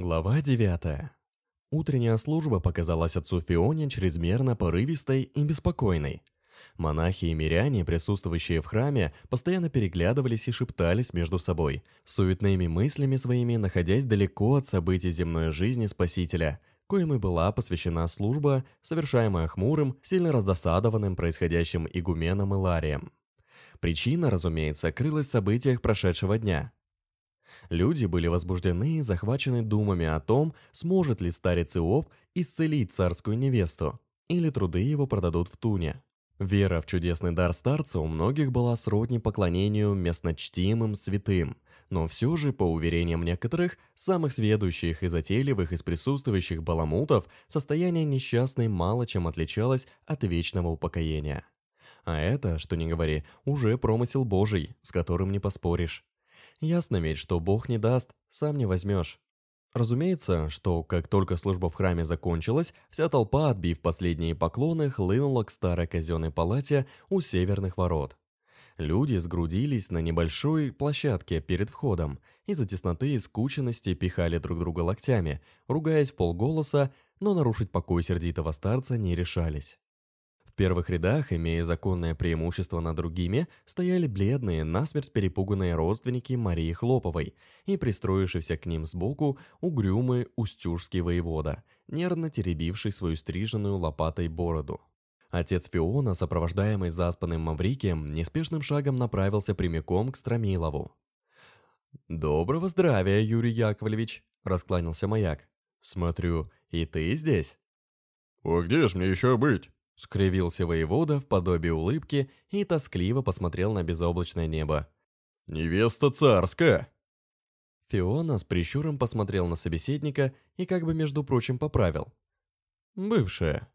Глава 9. Утренняя служба показалась отцу Фионе чрезмерно порывистой и беспокойной. Монахи и миряне, присутствующие в храме, постоянно переглядывались и шептались между собой, суетными мыслями своими находясь далеко от событий земной жизни Спасителя, коим и была посвящена служба, совершаемая хмурым, сильно раздосадованным происходящим игуменом Иларием. Причина, разумеется, крылась в событиях прошедшего дня – Люди были возбуждены и захвачены думами о том, сможет ли старец Иов исцелить царскую невесту, или труды его продадут в Туне. Вера в чудесный дар старца у многих была сродни поклонению местночтимым святым, но все же, по уверениям некоторых, самых сведущих и затейливых из присутствующих баламутов, состояние несчастной мало чем отличалось от вечного упокоения. А это, что не говори, уже промысел Божий, с которым не поспоришь. Ясно ведь, что Бог не даст, сам не возьмешь. Разумеется, что как только служба в храме закончилась, вся толпа, отбив последние поклоны, хлынула к старой казенной палате у северных ворот. Люди сгрудились на небольшой площадке перед входом, из-за тесноты и скученности пихали друг друга локтями, ругаясь полголоса, но нарушить покой сердитого старца не решались первых рядах, имея законное преимущество над другими, стояли бледные, насмерть перепуганные родственники Марии Хлоповой и пристроившийся к ним сбоку угрюмый устюжский воевода, нервно теребивший свою стриженную лопатой бороду. Отец Фиона, сопровождаемый заспанным Маврикием, неспешным шагом направился прямиком к Стромилову. «Доброго здравия, Юрий Яковлевич!» – раскланялся маяк. «Смотрю, и ты здесь?» «А где ж мне еще быть?» Скривился воевода в подобии улыбки и тоскливо посмотрел на безоблачное небо. «Невеста царская!» Фиона с прищуром посмотрел на собеседника и как бы, между прочим, поправил. «Бывшая».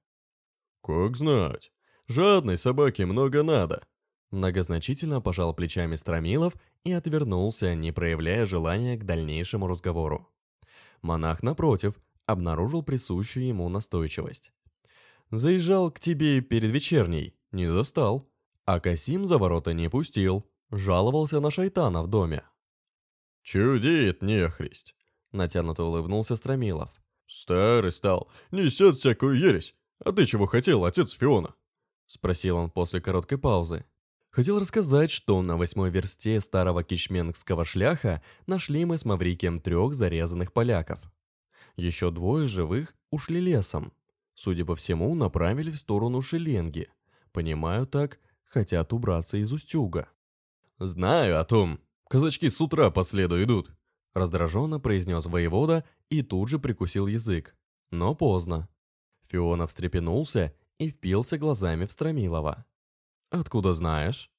«Как знать. Жадной собаке много надо». Многозначительно пожал плечами Стромилов и отвернулся, не проявляя желания к дальнейшему разговору. Монах, напротив, обнаружил присущую ему настойчивость. Заезжал к тебе перед вечерней, не застал. А Касим за ворота не пустил, жаловался на шайтана в доме. «Чудит нехристь!» — натянуто улыбнулся Стромилов. «Старый стал, несет всякую ересь. А ты чего хотел, отец Фиона?» — спросил он после короткой паузы. Хотел рассказать, что на восьмой версте старого кичменгского шляха нашли мы с Маврикием трех зарезанных поляков. Еще двое живых ушли лесом. Судя по всему, направили в сторону Шеленги. Понимаю так, хотят убраться из Устюга. «Знаю о том. Казачки с утра по следу идут», — раздраженно произнес воевода и тут же прикусил язык. Но поздно. Фиона встрепенулся и впился глазами в Стромилова. «Откуда знаешь?»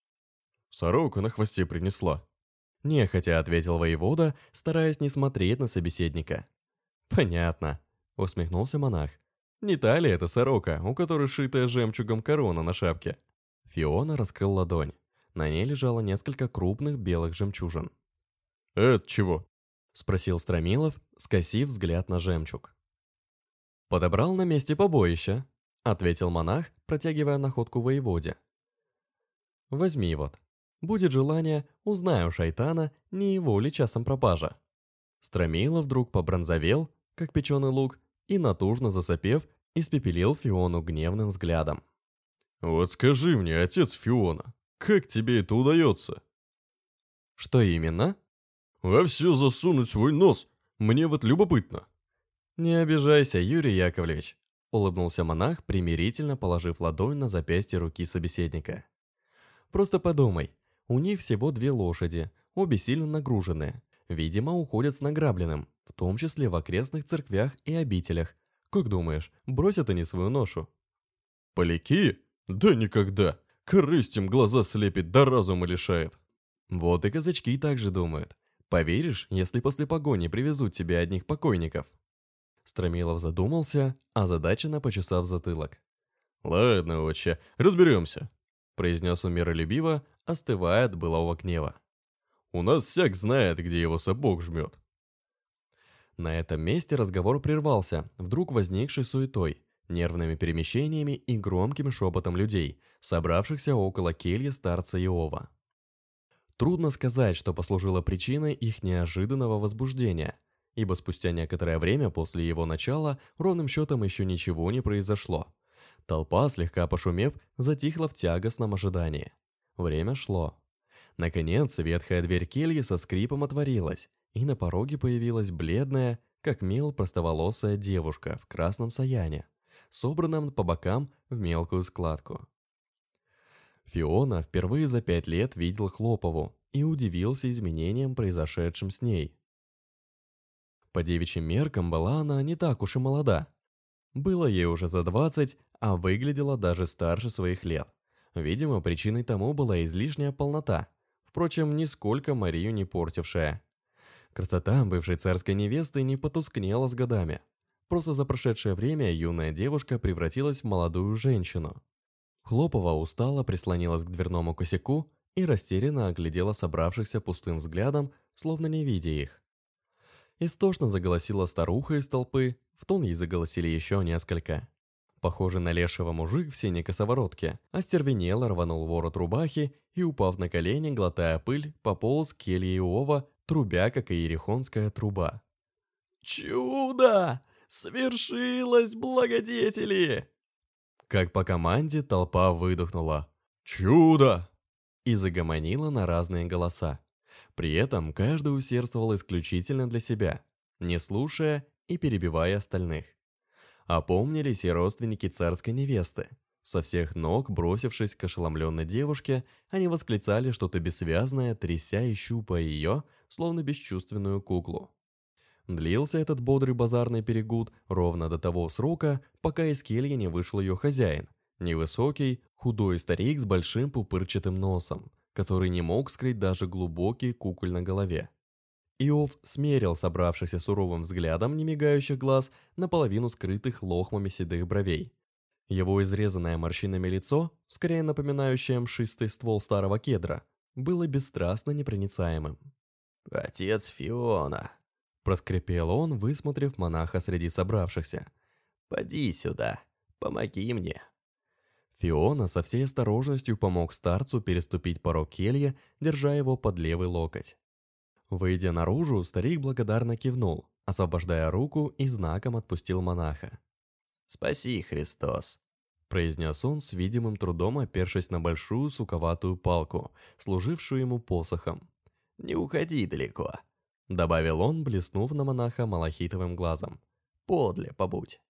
«Сорока на хвосте принесла», — нехотя ответил воевода, стараясь не смотреть на собеседника. «Понятно», — усмехнулся монах. Не та ли это сорока, у которой шитая жемчугом корона на шапке? Фиона раскрыл ладонь. На ней лежало несколько крупных белых жемчужин. «Это чего?» — спросил Стромилов, скосив взгляд на жемчуг. «Подобрал на месте побоища», — ответил монах, протягивая находку воеводе. «Возьми вот. Будет желание, узнаю шайтана, не его ли часом пропажа». Стромилов вдруг побронзовел, как печеный лук, и, натужно засопев, испепелил Фиону гневным взглядом. «Вот скажи мне, отец Фиона, как тебе это удается?» «Что именно?» «Во все засунуть свой нос, мне вот любопытно». «Не обижайся, Юрий Яковлевич», — улыбнулся монах, примирительно положив ладонь на запястье руки собеседника. «Просто подумай, у них всего две лошади, обе сильно нагруженные, видимо, уходят с награбленным, в том числе в окрестных церквях и обителях. Как думаешь, бросят они свою ношу? Поляки? Да никогда. Корысть им глаза слепит, да разума лишает. Вот и казачки так же думают. Поверишь, если после погони привезут тебе одних покойников? Стромилов задумался, озадаченно почесав затылок. «Ладно, отче, разберемся», — произнес он миролюбиво, остывая от былого гнева. «У нас всяк знает, где его сапог жмет». На этом месте разговор прервался, вдруг возникшей суетой, нервными перемещениями и громким шепотом людей, собравшихся около кельи старца Иова. Трудно сказать, что послужило причиной их неожиданного возбуждения. ибо спустя некоторое время после его начала ровным счетом еще ничего не произошло. Толпа, слегка пошумев, затихла в тягостном ожидании. Время шло. Наконец, ветхая дверь кельи со скрипом отворилась, и на пороге появилась бледная, как мел простоволосая девушка в красном саяне, собранном по бокам в мелкую складку. Фиона впервые за пять лет видел Хлопову и удивился изменениям, произошедшим с ней. По девичьим меркам была она не так уж и молода. Было ей уже за двадцать, а выглядела даже старше своих лет. Видимо, причиной тому была излишняя полнота, впрочем, нисколько Марию не портившая. Красота бывшей царской невесты не потускнела с годами. Просто за прошедшее время юная девушка превратилась в молодую женщину. Хлопова устало прислонилась к дверному косяку и растерянно оглядела собравшихся пустым взглядом, словно не видя их. Истошно заголосила старуха из толпы, в тон ей заголосили еще несколько. Похожий на лешего мужик в синей косоворотке, остервенело рванул ворот рубахи и, упав на колени, глотая пыль, пополз к келье Иова, трубя, как и ерехонская труба. «Чудо! Свершилось, благодетели!» Как по команде толпа выдохнула «Чудо!» и загомонила на разные голоса. При этом каждый усердствовал исключительно для себя, не слушая и перебивая остальных. Опомнились и родственники царской невесты. Со всех ног, бросившись к ошеломленной девушке, они восклицали что-то бессвязное, тряся и щупая ее, словно бесчувственную куклу. Длился этот бодрый базарный перегуд ровно до того срока, пока из кельи не вышел ее хозяин. Невысокий, худой старик с большим пупырчатым носом, который не мог скрыть даже глубокий куколь на голове. Иов смерил собравшихся суровым взглядом немигающих глаз наполовину скрытых лохмами седых бровей. Его изрезанное морщинами лицо, скорее напоминающее мшистый ствол старого кедра, было бесстрастно непроницаемым. «Отец Фиона», — проскрипел он, высмотрев монаха среди собравшихся. «Поди сюда, помоги мне». Фиона со всей осторожностью помог старцу переступить порог келья, держа его под левый локоть. Выйдя наружу, старик благодарно кивнул, освобождая руку и знаком отпустил монаха. «Спаси, Христос!» произнес он с видимым трудом, опершись на большую суковатую палку, служившую ему посохом. «Не уходи далеко», — добавил он, блеснув на монаха малахитовым глазом. «Подле побудь».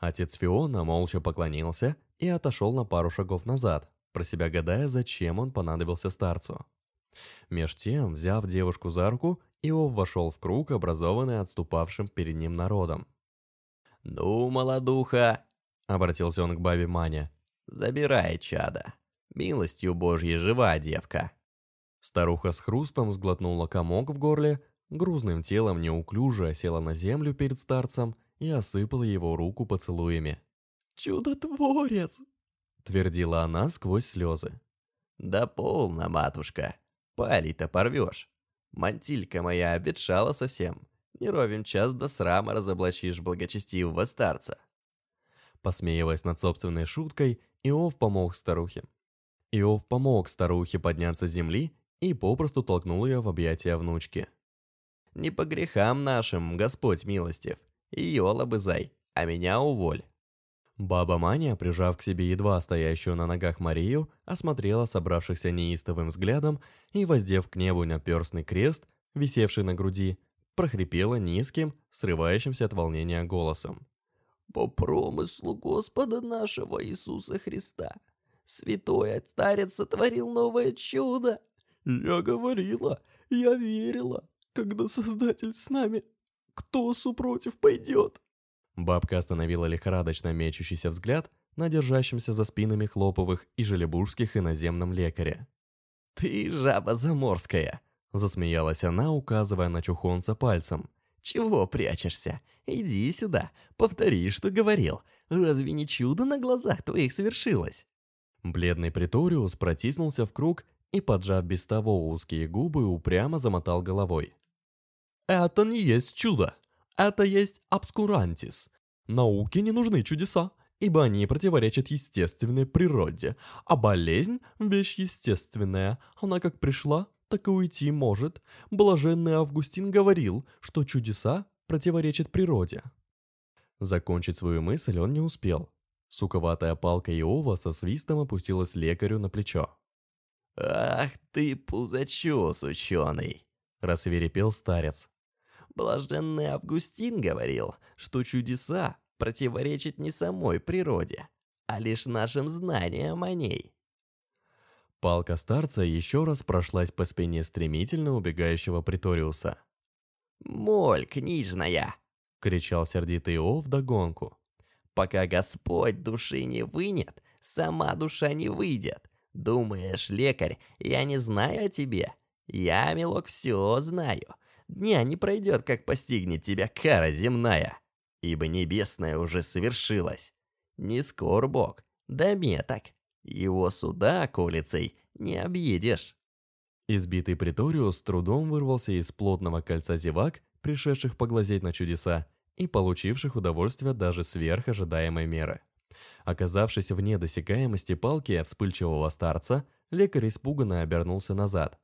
Отец Фиона молча поклонился и отошел на пару шагов назад, про себя гадая, зачем он понадобился старцу. Меж тем, взяв девушку за руку, Иов вошел в круг, образованный отступавшим перед ним народом. «Ну, молодуха!» — обратился он к бабе Мане. «Забирай, чада. Милостью Божьей жива девка». Старуха с хрустом сглотнула комок в горле, грузным телом неуклюже села на землю перед старцем и осыпала его руку поцелуями. «Чудотворец!» — твердила она сквозь слезы. «Да полно, матушка!» Палей-то порвешь. Мантилька моя обветшала совсем. Не ровен час до срама разоблачишь благочестивого старца. Посмеиваясь над собственной шуткой, Иов помог старухе. Иов помог старухе подняться с земли и попросту толкнул ее в объятия внучки. «Не по грехам нашим, Господь милостив. Ее лобызай, а меня уволь». Баба Маня, прижав к себе едва стоящую на ногах Марию, осмотрела собравшихся неистовым взглядом и, воздев к небу наперстный крест, висевший на груди, прохрипела низким, срывающимся от волнения голосом. «По промыслу Господа нашего Иисуса Христа, святой старец сотворил новое чудо!» «Я говорила, я верила, когда Создатель с нами, кто супротив пойдет?» Бабка остановила лихорадочно мечущийся взгляд на держащемся за спинами Хлоповых и Желебужских иноземном лекаре. «Ты жаба заморская!» – засмеялась она, указывая на чухонца пальцем. «Чего прячешься? Иди сюда, повтори, что говорил. Разве не чудо на глазах твоих совершилось?» Бледный приториус протиснулся в круг и, поджав без того узкие губы, упрямо замотал головой. «Это не есть чудо!» Это есть обскурантис. Науке не нужны чудеса, ибо они противоречат естественной природе, а болезнь – вещь естественная, она как пришла, так и уйти может. Блаженный Августин говорил, что чудеса противоречат природе. Закончить свою мысль он не успел. Суковатая палка Иова со свистом опустилась лекарю на плечо. «Ах ты, пузачос ученый!» — рассверепел старец. Блаженный Августин говорил, что чудеса противоречат не самой природе, а лишь нашим знаниям о ней. Палка старца еще раз прошлась по спине стремительно убегающего Приториуса. «Моль книжная!» — кричал сердитый Иов вдогонку. «Пока Господь души не вынет, сама душа не выйдет. Думаешь, лекарь, я не знаю о тебе? Я, милок, все знаю. Дня не пройдет, как постигнет тебя кара земная, ибо небесная уже совершилась. Не скор Бог, да меток, его суда колицей не объедешь. Избитый Приториус с трудом вырвался из плотного кольца зевак, пришедших поглазеть на чудеса, и получивших удовольствие даже сверх ожидаемой меры. Оказавшись вне досягаемости палки вспыльчивого старца, лекарь испуганно обернулся назад.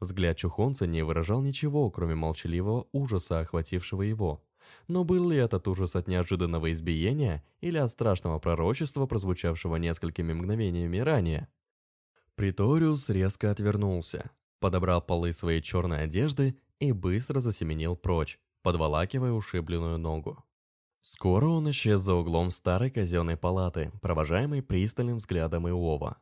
Взгляд чухонца не выражал ничего, кроме молчаливого ужаса, охватившего его. Но был ли этот ужас от неожиданного избиения или от страшного пророчества, прозвучавшего несколькими мгновениями ранее? Приториус резко отвернулся, подобрал полы своей черной одежды и быстро засеменил прочь, подволакивая ушибленную ногу. Скоро он исчез за углом старой казенной палаты, провожаемый пристальным взглядом Иова.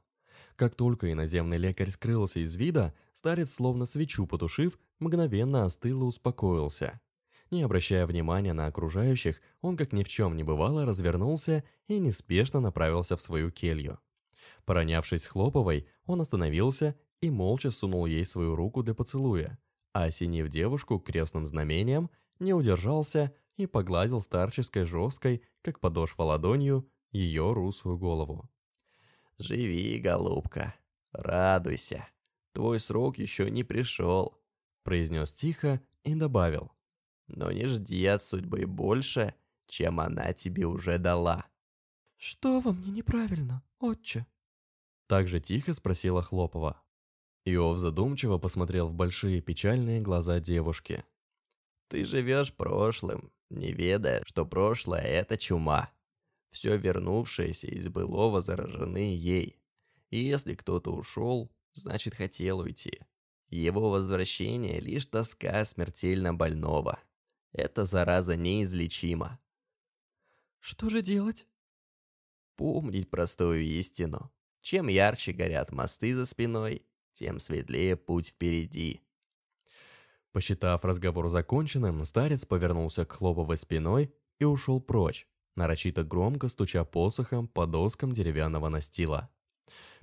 Как только иноземный лекарь скрылся из вида, старец, словно свечу потушив, мгновенно остыл и успокоился. Не обращая внимания на окружающих, он, как ни в чем не бывало, развернулся и неспешно направился в свою келью. Поронявшись Хлоповой, он остановился и молча сунул ей свою руку для поцелуя, а осенив девушку крестным знамением, не удержался и погладил старческой жесткой, как подошва ладонью, ее русую голову. «Живи, голубка, радуйся, твой срок еще не пришел», произнес тихо и добавил. Но не жди от судьбы больше, чем она тебе уже дала. «Что во мне неправильно, отче?» Так же тихо спросила Хлопова. Иов задумчиво посмотрел в большие печальные глаза девушки. «Ты живешь прошлым, не ведая, что прошлое — это чума. Все вернувшееся из былого заражены ей. И если кто-то ушел, значит хотел уйти. Его возвращение — лишь тоска смертельно больного. Эта зараза неизлечима. Что же делать? Помнить простую истину. Чем ярче горят мосты за спиной, тем светлее путь впереди. Посчитав разговор законченным, старец повернулся к хлоповой спиной и ушел прочь, нарочито громко стуча посохом по доскам деревянного настила.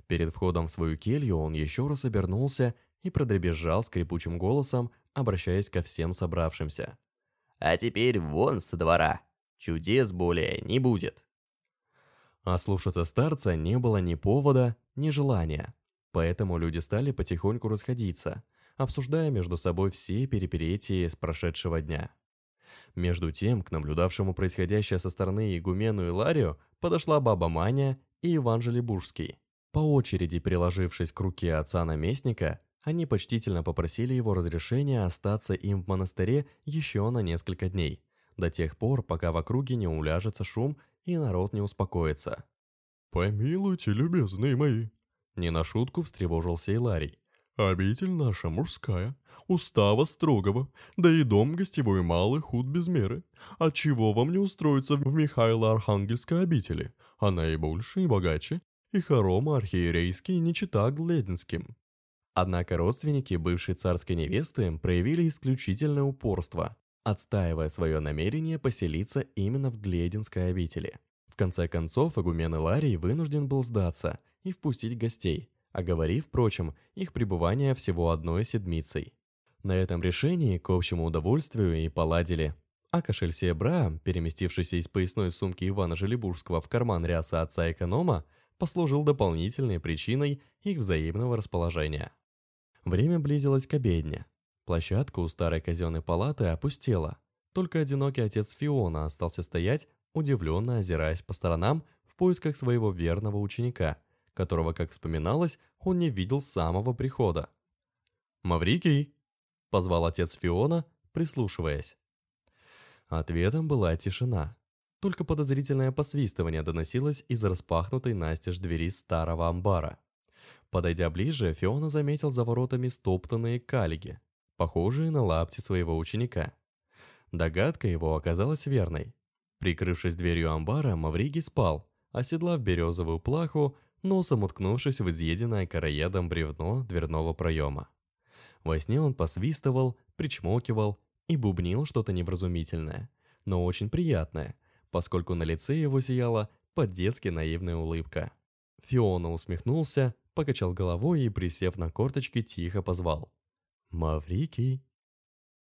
Перед входом в свою келью он еще раз обернулся и продребезжал скрипучим голосом, обращаясь ко всем собравшимся. А теперь вон со двора. Чудес более не будет. А слушаться старца не было ни повода, ни желания. Поэтому люди стали потихоньку расходиться, обсуждая между собой все перипетии с прошедшего дня. Между тем, к наблюдавшему происходящее со стороны игумену Иларию подошла баба Маня и Иван Желебужский. По очереди приложившись к руке отца-наместника, они почтительно попросили его разрешения остаться им в монастыре еще на несколько дней, до тех пор, пока в округе не уляжется шум и народ не успокоится. «Помилуйте, любезные мои!» Не на шутку встревожился Иларий. «Обитель наша мужская, устава строгого, да и дом гостевой малый худ без меры. Отчего вам не устроиться в Михайло-Архангельской обители? Она и больше, и богаче, и хорома архиерейский не чита Глединским. Однако родственники бывшей царской невесты проявили исключительное упорство, отстаивая свое намерение поселиться именно в Глединской обители. В конце концов, игумен Иларий вынужден был сдаться и впустить гостей, оговорив, впрочем, их пребывание всего одной седмицей. На этом решении, к общему удовольствию, и поладили. А кошель серебра, переместившийся из поясной сумки Ивана Желебужского в карман ряса отца-эконома, послужил дополнительной причиной их взаимного расположения. Время близилось к обедне. Площадка у старой казенной палаты опустела. Только одинокий отец Фиона остался стоять, удивленно озираясь по сторонам в поисках своего верного ученика, которого, как вспоминалось, он не видел с самого прихода. «Маврикий!» — позвал отец Фиона, прислушиваясь. Ответом была тишина. Только подозрительное посвистывание доносилось из распахнутой настежь двери старого амбара. Подойдя ближе, Фиона заметил за воротами стоптанные калиги, похожие на лапти своего ученика. Догадка его оказалась верной. Прикрывшись дверью амбара, Мавриги спал, оседлав березовую плаху, носом уткнувшись в изъеденное короедом бревно дверного проема. Во сне он посвистывал, причмокивал и бубнил что-то невразумительное, но очень приятное, поскольку на лице его сияла по-детски наивная улыбка. Фиона усмехнулся, покачал головой и, присев на корточки, тихо позвал. «Маврикий!»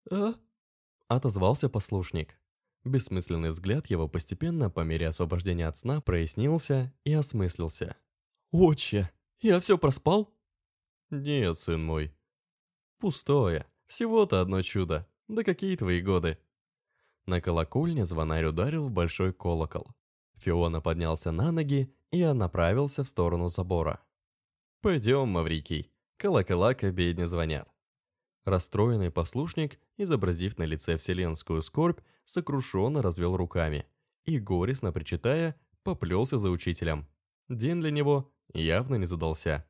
«А?» — отозвался послушник. Бессмысленный взгляд его постепенно, по мере освобождения от сна, прояснился и осмыслился. «Отче, я все проспал?» «Нет, сын мой. Пустое. Всего-то одно чудо. Да какие твои годы?» На колокольне звонарь ударил в большой колокол. Фиона поднялся на ноги и направился в сторону забора. «Пойдем, Маврикий, колокола к обедне звонят». Расстроенный послушник, изобразив на лице вселенскую скорбь, сокрушенно развел руками и, горестно причитая, поплелся за учителем. День для него явно не задался.